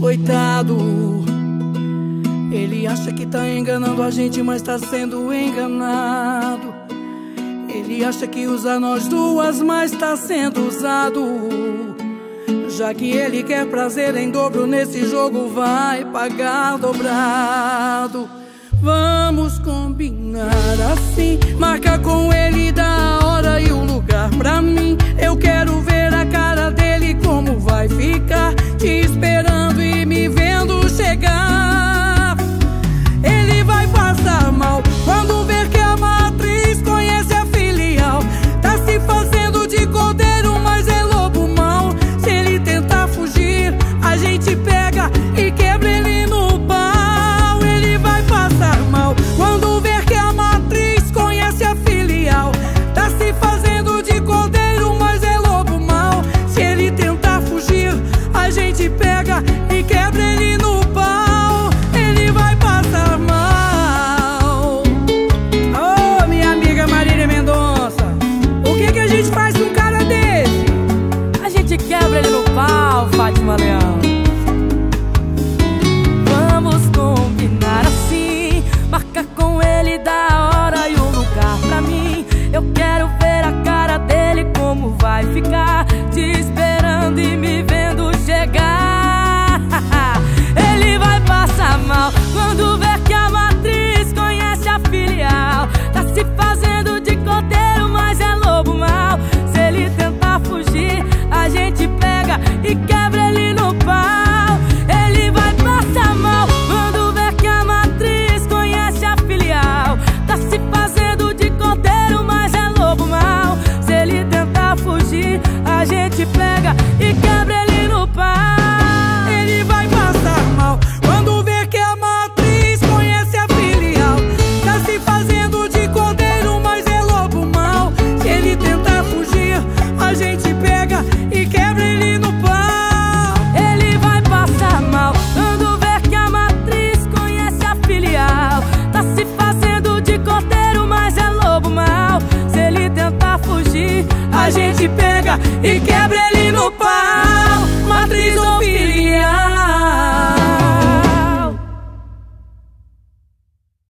Coitado, ele acha que tá enganando a gente, mas tá sendo enganado. Ele acha que usa nós duas, mas tá sendo usado. Já que ele quer prazer em dobro nesse jogo, vai pagar dobrado. Vamos combinar assim, marca com ele dar. Um cara desse, a gente quebra ele no pau, Fátima Leão. a gente pega e quebra ele.